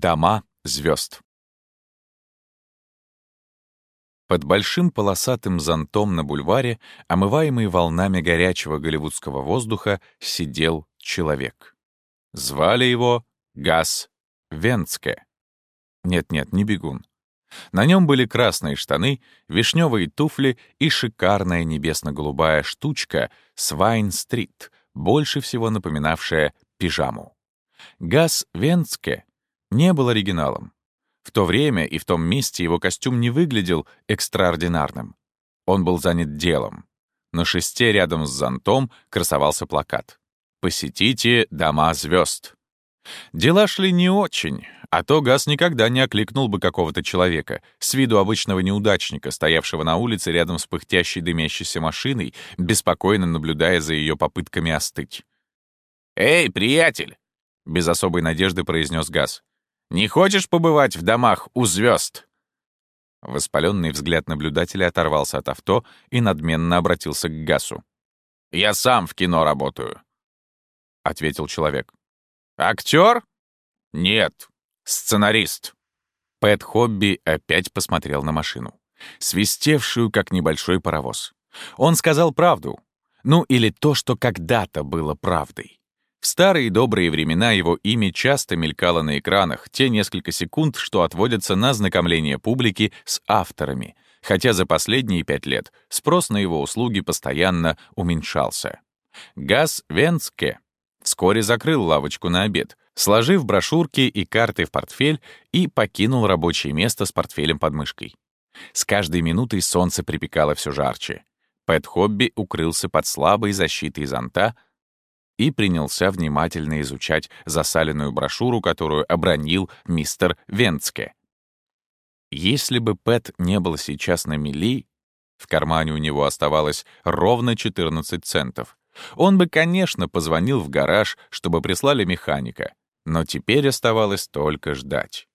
Дома звезд. Под большим полосатым зонтом на бульваре, омываемый волнами горячего голливудского воздуха, сидел человек. Звали его Газ Венцке. Нет-нет, не бегун. На нем были красные штаны, вишневые туфли и шикарная небесно-голубая штучка Свайн-стрит, больше всего напоминавшая пижаму. Газ Венцке не был оригиналом. В то время и в том месте его костюм не выглядел экстраординарным. Он был занят делом. На шесте рядом с зонтом красовался плакат. «Посетите дома звезд». Дела шли не очень, а то Газ никогда не окликнул бы какого-то человека, с виду обычного неудачника, стоявшего на улице рядом с пыхтящей дымящейся машиной, беспокойно наблюдая за ее попытками остыть. «Эй, приятель!» — без особой надежды произнес Газ. Не хочешь побывать в домах у звезд? Воспаленный взгляд наблюдателя оторвался от авто и надменно обратился к Гасу. «Я сам в кино работаю», — ответил человек. «Актер? Нет, сценарист». Пэт Хобби опять посмотрел на машину, свистевшую, как небольшой паровоз. Он сказал правду. Ну, или то, что когда-то было правдой. В старые добрые времена его имя часто мелькало на экранах, те несколько секунд, что отводятся на знакомление публики с авторами, хотя за последние пять лет спрос на его услуги постоянно уменьшался. Газ Венске вскоре закрыл лавочку на обед, сложив брошюрки и карты в портфель и покинул рабочее место с портфелем под мышкой. С каждой минутой солнце припекало все жарче. Пэт Хобби укрылся под слабой защитой зонта — и принялся внимательно изучать засаленную брошюру, которую обронил мистер Венцке. Если бы Пэт не был сейчас на мели, в кармане у него оставалось ровно 14 центов, он бы, конечно, позвонил в гараж, чтобы прислали механика, но теперь оставалось только ждать.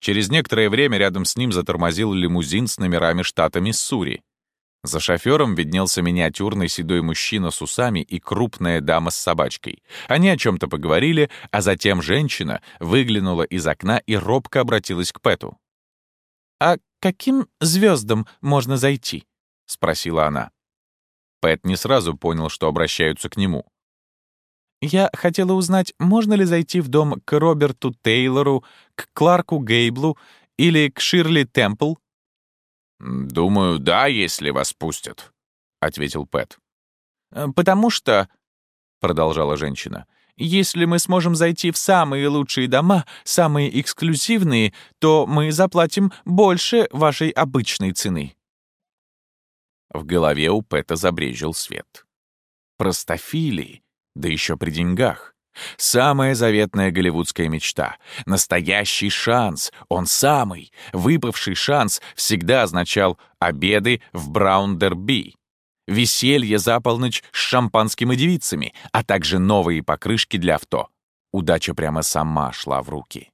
Через некоторое время рядом с ним затормозил лимузин с номерами штата Миссури. За шофером виднелся миниатюрный седой мужчина с усами и крупная дама с собачкой. Они о чем-то поговорили, а затем женщина выглянула из окна и робко обратилась к Пэту. «А каким звездам можно зайти?» — спросила она. Пэт не сразу понял, что обращаются к нему. «Я хотела узнать, можно ли зайти в дом к Роберту Тейлору, к Кларку Гейблу или к Ширли Темпл?» «Думаю, да, если вас пустят», — ответил Пэт. «Э, «Потому что», — продолжала женщина, «если мы сможем зайти в самые лучшие дома, самые эксклюзивные, то мы заплатим больше вашей обычной цены». В голове у Пэта забрежил свет. Простофилии, да еще при деньгах. Самая заветная голливудская мечта. Настоящий шанс. Он самый. Выпавший шанс всегда означал обеды в Браун-Дерби. Веселье за полночь с шампанским и девицами, а также новые покрышки для авто. Удача прямо сама шла в руки.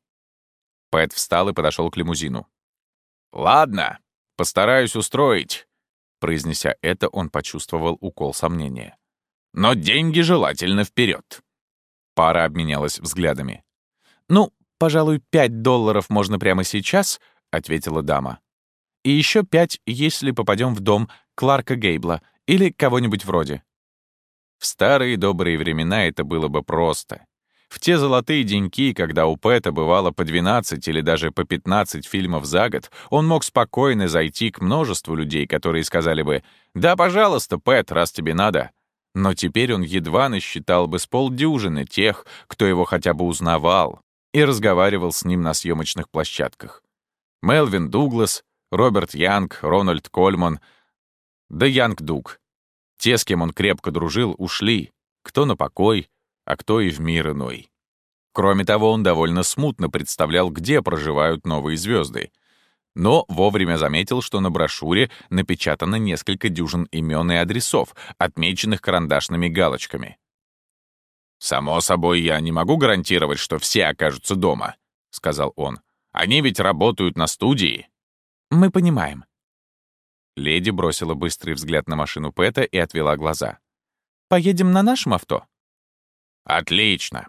Пэт встал и подошел к лимузину. «Ладно, постараюсь устроить». Произнеся это, он почувствовал укол сомнения. «Но деньги желательно вперед. Пара обменялась взглядами. «Ну, пожалуй, пять долларов можно прямо сейчас», — ответила дама. «И еще пять, если попадем в дом Кларка Гейбла или кого-нибудь вроде». В старые добрые времена это было бы просто. В те золотые деньки, когда у Пэта бывало по 12 или даже по 15 фильмов за год, он мог спокойно зайти к множеству людей, которые сказали бы «Да, пожалуйста, Пэт, раз тебе надо», но теперь он едва насчитал бы с полдюжины тех, кто его хотя бы узнавал и разговаривал с ним на съемочных площадках. Мелвин Дуглас, Роберт Янг, Рональд Кольман, да Янг Дуг. Те, с кем он крепко дружил, ушли, кто на покой, а кто и в мир иной. Кроме того, он довольно смутно представлял, где проживают новые звезды — но вовремя заметил, что на брошюре напечатано несколько дюжин имен и адресов, отмеченных карандашными галочками. «Само собой, я не могу гарантировать, что все окажутся дома», — сказал он. «Они ведь работают на студии». «Мы понимаем». Леди бросила быстрый взгляд на машину Пэта и отвела глаза. «Поедем на нашем авто?» «Отлично.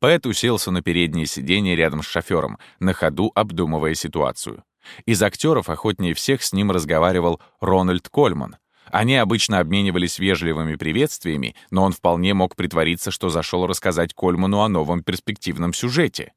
Пэт уселся на переднее сиденье рядом с шофёром, на ходу обдумывая ситуацию. Из актеров охотнее всех с ним разговаривал Рональд Кольман. Они обычно обменивались вежливыми приветствиями, но он вполне мог притвориться, что зашел рассказать Кольману о новом перспективном сюжете.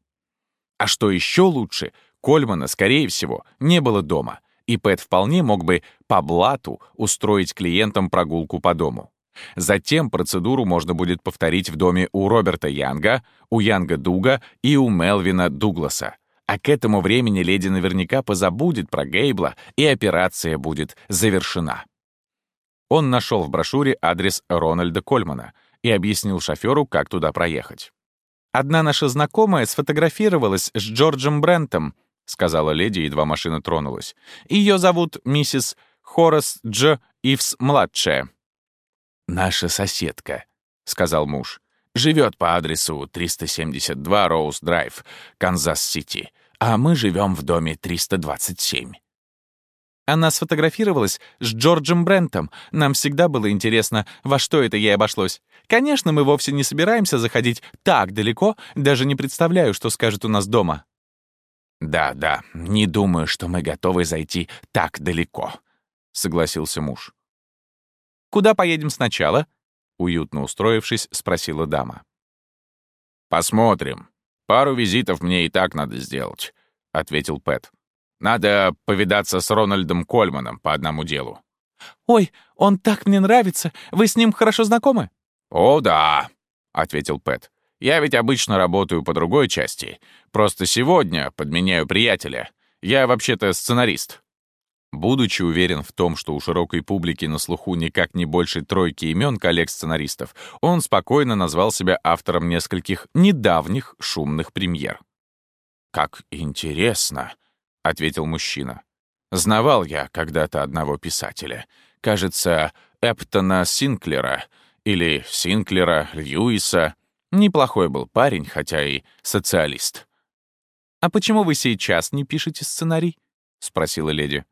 А что еще лучше, Кольмана, скорее всего, не было дома, и Пэт вполне мог бы по блату устроить клиентам прогулку по дому. Затем процедуру можно будет повторить в доме у Роберта Янга, у Янга Дуга и у Мелвина Дугласа. А к этому времени леди наверняка позабудет про Гейбла, и операция будет завершена. Он нашел в брошюре адрес Рональда Кольмана и объяснил шоферу, как туда проехать. «Одна наша знакомая сфотографировалась с Джорджем Брентом», — сказала леди, едва машина тронулась. «Ее зовут миссис Хорас Дж. Ивс-младшая». «Наша соседка», — сказал муж. «Живет по адресу 372 Роуз-Драйв, Канзас-Сити, а мы живем в доме 327». Она сфотографировалась с Джорджем Брентом. Нам всегда было интересно, во что это ей обошлось. Конечно, мы вовсе не собираемся заходить так далеко, даже не представляю, что скажет у нас дома. «Да, да, не думаю, что мы готовы зайти так далеко», — согласился муж. «Куда поедем сначала?» — уютно устроившись, спросила дама. «Посмотрим. Пару визитов мне и так надо сделать», — ответил Пэт. «Надо повидаться с Рональдом Кольманом по одному делу». «Ой, он так мне нравится. Вы с ним хорошо знакомы?» «О, да», — ответил Пэт. «Я ведь обычно работаю по другой части. Просто сегодня подменяю приятеля. Я вообще-то сценарист». Будучи уверен в том, что у широкой публики на слуху никак не больше тройки имен коллег-сценаристов, он спокойно назвал себя автором нескольких недавних шумных премьер. «Как интересно», — ответил мужчина. «Знавал я когда-то одного писателя. Кажется, Эптона Синклера или Синклера Льюиса. Неплохой был парень, хотя и социалист». «А почему вы сейчас не пишете сценарий?» — спросила леди.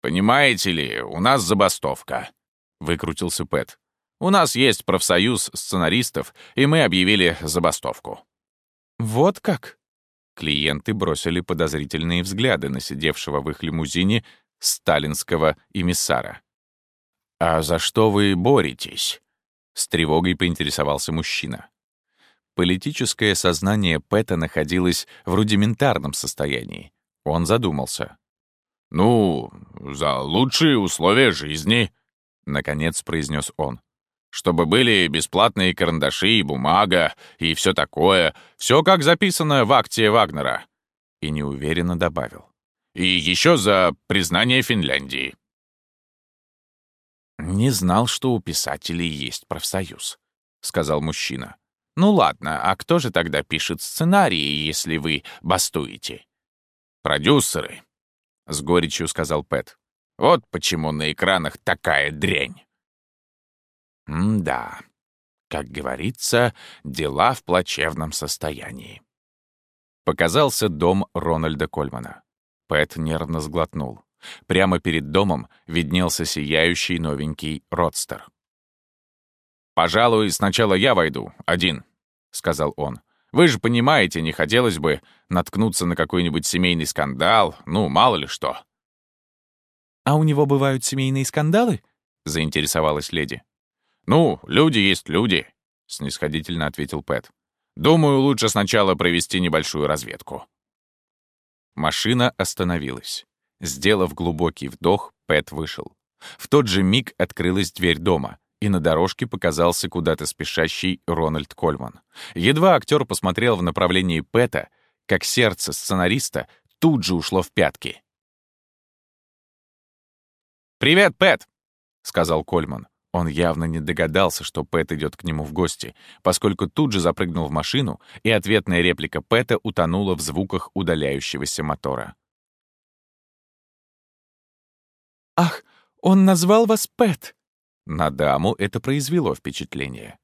«Понимаете ли, у нас забастовка», — выкрутился Пэт. «У нас есть профсоюз сценаристов, и мы объявили забастовку». «Вот как?» Клиенты бросили подозрительные взгляды на сидевшего в их лимузине сталинского эмиссара. «А за что вы боретесь?» — с тревогой поинтересовался мужчина. Политическое сознание Пэта находилось в рудиментарном состоянии. Он задумался. «Ну, за лучшие условия жизни», — наконец произнес он. «Чтобы были бесплатные карандаши и бумага, и все такое, все как записано в акте Вагнера». И неуверенно добавил. «И еще за признание Финляндии». «Не знал, что у писателей есть профсоюз», — сказал мужчина. «Ну ладно, а кто же тогда пишет сценарии, если вы бастуете?» «Продюсеры», — с горечью сказал Пэт. «Вот почему на экранах такая дрянь». «М-да, как говорится, дела в плачевном состоянии». Показался дом Рональда Кольмана. Пэт нервно сглотнул. Прямо перед домом виднелся сияющий новенький родстер. «Пожалуй, сначала я войду, один», — сказал он. Вы же понимаете, не хотелось бы наткнуться на какой-нибудь семейный скандал, ну, мало ли что». «А у него бывают семейные скандалы?» — заинтересовалась леди. «Ну, люди есть люди», — снисходительно ответил Пэт. «Думаю, лучше сначала провести небольшую разведку». Машина остановилась. Сделав глубокий вдох, Пэт вышел. В тот же миг открылась дверь дома и на дорожке показался куда-то спешащий Рональд Кольман. Едва актер посмотрел в направлении Пэта, как сердце сценариста тут же ушло в пятки. «Привет, Пэт!» — сказал Кольман. Он явно не догадался, что Пэт идет к нему в гости, поскольку тут же запрыгнул в машину, и ответная реплика Пэта утонула в звуках удаляющегося мотора. «Ах, он назвал вас Пэт!» На даму это произвело впечатление.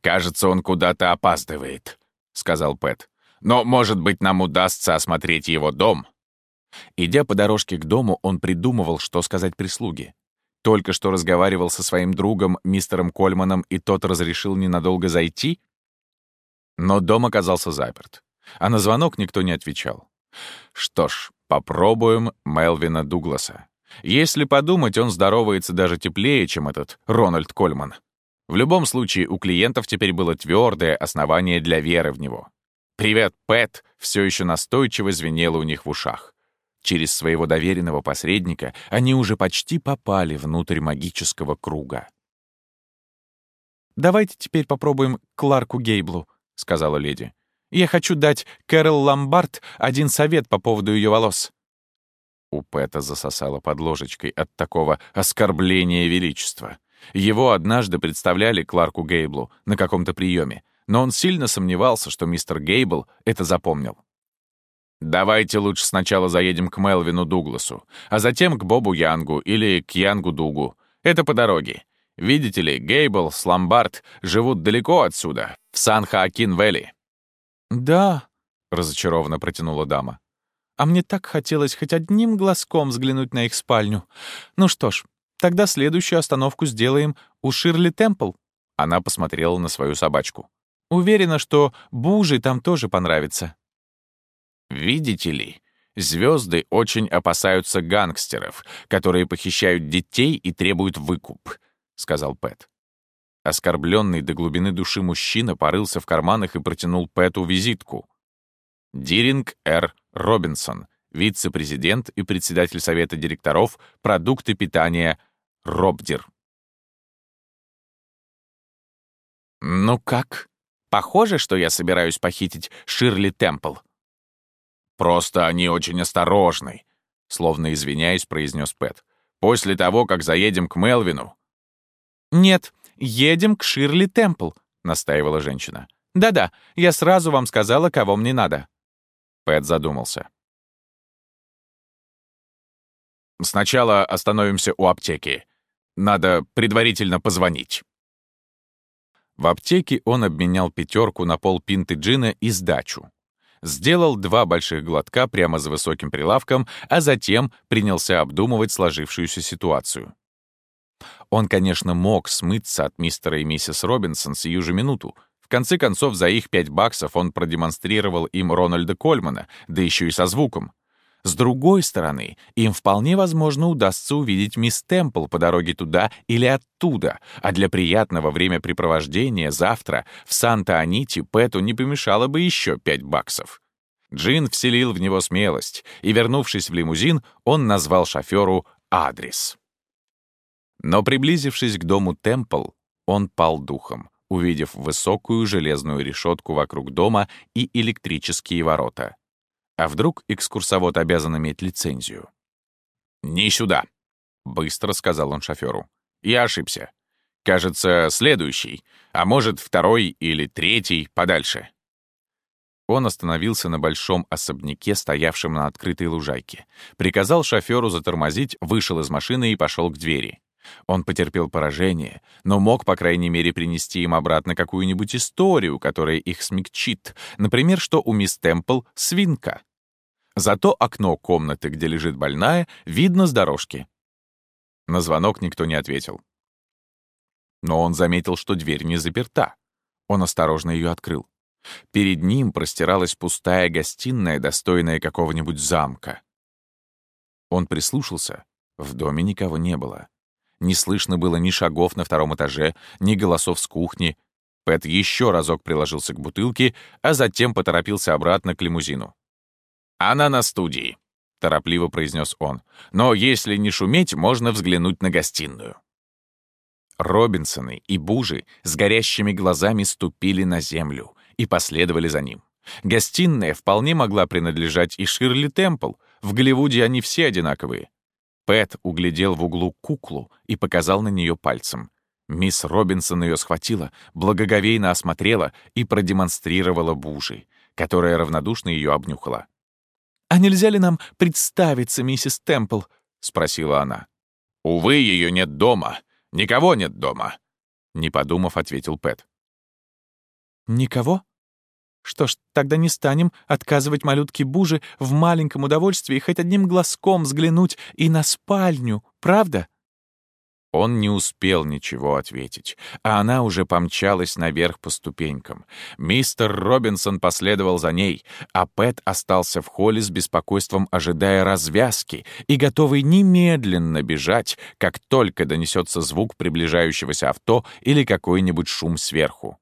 «Кажется, он куда-то опаздывает», — сказал Пэт. «Но, может быть, нам удастся осмотреть его дом?» Идя по дорожке к дому, он придумывал, что сказать прислуге. Только что разговаривал со своим другом, мистером Кольманом, и тот разрешил ненадолго зайти? Но дом оказался заперт, а на звонок никто не отвечал. Что ж, попробуем Мелвина Дугласа. Если подумать, он здоровается даже теплее, чем этот Рональд Кольман. В любом случае, у клиентов теперь было твердое основание для веры в него. «Привет, Пэт!» все еще настойчиво звенело у них в ушах. Через своего доверенного посредника они уже почти попали внутрь магического круга. «Давайте теперь попробуем Кларку Гейблу», — сказала леди. «Я хочу дать Кэрол Ламбард один совет по поводу ее волос». У Пэта засосало под ложечкой от такого оскорбления величества. Его однажды представляли Кларку Гейблу на каком-то приеме, но он сильно сомневался, что мистер Гейбл это запомнил. «Давайте лучше сначала заедем к Мелвину Дугласу, а затем к Бобу Янгу или к Янгу Дугу. Это по дороге. Видите ли, Гейбл с Ломбард живут далеко отсюда, в Сан-Хоакин-Вэлли». «Да», — разочарованно протянула дама. «А мне так хотелось хоть одним глазком взглянуть на их спальню. Ну что ж, тогда следующую остановку сделаем у Ширли Темпл». Она посмотрела на свою собачку. «Уверена, что Бужи там тоже понравится». Видите ли, звезды очень опасаются гангстеров, которые похищают детей и требуют выкуп, сказал Пэт. Оскорбленный до глубины души мужчина порылся в карманах и протянул Пэту визитку. Диринг Р. Робинсон, вице-президент и председатель совета директоров продукты питания Робдир. «Ну как? Похоже, что я собираюсь похитить Ширли Темпл?» «Просто они очень осторожны», — словно извиняясь, произнес Пэт. «После того, как заедем к Мелвину». «Нет, едем к Ширли Темпл», — настаивала женщина. «Да-да, я сразу вам сказала, кого мне надо». Пэт задумался. «Сначала остановимся у аптеки. Надо предварительно позвонить». В аптеке он обменял пятерку на полпинты джина и сдачу сделал два больших глотка прямо за высоким прилавком, а затем принялся обдумывать сложившуюся ситуацию. Он, конечно, мог смыться от мистера и миссис Робинсон сию же минуту. В конце концов, за их пять баксов он продемонстрировал им Рональда Кольмана, да еще и со звуком. С другой стороны, им вполне возможно удастся увидеть мисс Темпл по дороге туда или оттуда, а для приятного времяпрепровождения завтра в Санта-Аните Пэту не помешало бы еще пять баксов. Джин вселил в него смелость, и, вернувшись в лимузин, он назвал шоферу адрес. Но, приблизившись к дому Темпл, он пал духом, увидев высокую железную решетку вокруг дома и электрические ворота. А вдруг экскурсовод обязан иметь лицензию? «Не сюда», — быстро сказал он шоферу. «Я ошибся. Кажется, следующий, а может, второй или третий подальше». Он остановился на большом особняке, стоявшем на открытой лужайке. Приказал шоферу затормозить, вышел из машины и пошел к двери. Он потерпел поражение, но мог, по крайней мере, принести им обратно какую-нибудь историю, которая их смягчит. Например, что у мисс Темпл свинка. Зато окно комнаты, где лежит больная, видно с дорожки. На звонок никто не ответил. Но он заметил, что дверь не заперта. Он осторожно ее открыл. Перед ним простиралась пустая гостиная, достойная какого-нибудь замка. Он прислушался. В доме никого не было. Не слышно было ни шагов на втором этаже, ни голосов с кухни. Пэт еще разок приложился к бутылке, а затем поторопился обратно к лимузину. «Она на студии», — торопливо произнес он. «Но если не шуметь, можно взглянуть на гостиную». Робинсоны и Бужи с горящими глазами ступили на землю и последовали за ним. Гостиная вполне могла принадлежать и Ширли Темпл. В Голливуде они все одинаковые. Пэт углядел в углу куклу и показал на нее пальцем. Мисс Робинсон ее схватила, благоговейно осмотрела и продемонстрировала бужи, которая равнодушно ее обнюхала. «А нельзя ли нам представиться, миссис Темпл?» — спросила она. «Увы, ее нет дома. Никого нет дома», — не подумав, ответил Пэт. «Никого? Что ж, тогда не станем отказывать малютке Буже в маленьком удовольствии хоть одним глазком взглянуть и на спальню, правда?» Он не успел ничего ответить, а она уже помчалась наверх по ступенькам. Мистер Робинсон последовал за ней, а Пэт остался в холле с беспокойством, ожидая развязки и готовый немедленно бежать, как только донесется звук приближающегося авто или какой-нибудь шум сверху.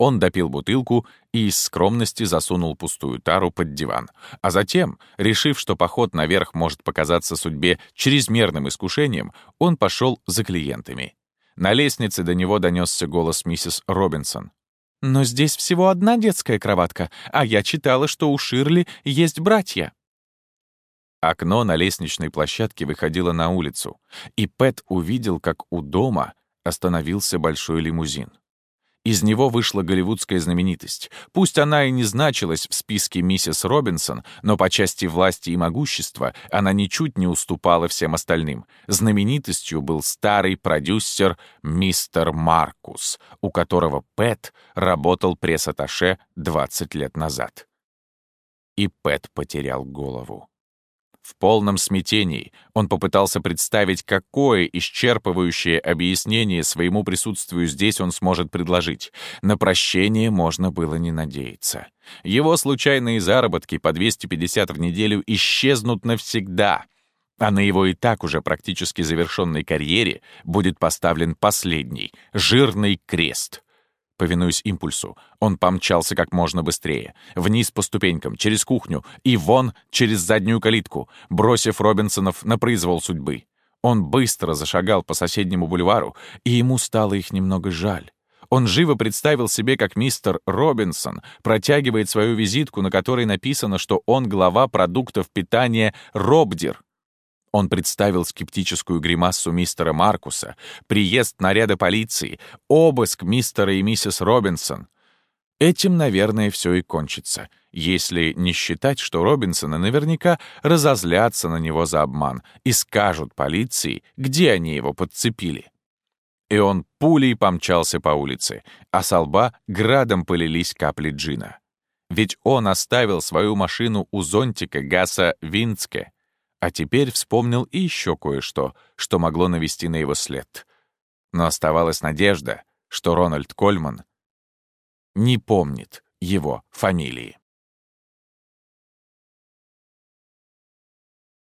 Он допил бутылку и из скромности засунул пустую тару под диван. А затем, решив, что поход наверх может показаться судьбе чрезмерным искушением, он пошел за клиентами. На лестнице до него донесся голос миссис Робинсон. «Но здесь всего одна детская кроватка, а я читала, что у Ширли есть братья». Окно на лестничной площадке выходило на улицу, и Пэт увидел, как у дома остановился большой лимузин. Из него вышла голливудская знаменитость. Пусть она и не значилась в списке миссис Робинсон, но по части власти и могущества она ничуть не уступала всем остальным. Знаменитостью был старый продюсер мистер Маркус, у которого Пэт работал пресс-атташе 20 лет назад. И Пэт потерял голову. В полном смятении он попытался представить, какое исчерпывающее объяснение своему присутствию здесь он сможет предложить. На прощение можно было не надеяться. Его случайные заработки по 250 в неделю исчезнут навсегда, а на его и так уже практически завершенной карьере будет поставлен последний, жирный крест — Повинуясь импульсу, он помчался как можно быстрее, вниз по ступенькам, через кухню и вон через заднюю калитку, бросив Робинсонов на произвол судьбы. Он быстро зашагал по соседнему бульвару, и ему стало их немного жаль. Он живо представил себе, как мистер Робинсон протягивает свою визитку, на которой написано, что он глава продуктов питания «Робдер», он представил скептическую гримассу мистера Маркуса, приезд наряда полиции, обыск мистера и миссис Робинсон. Этим, наверное, все и кончится, если не считать, что Робинсоны наверняка разозлятся на него за обман и скажут полиции, где они его подцепили. И он пулей помчался по улице, а со лба градом полились капли джина. Ведь он оставил свою машину у зонтика Гаса Винцке — а теперь вспомнил и еще кое-что, что могло навести на его след. Но оставалась надежда, что Рональд Кольман не помнит его фамилии.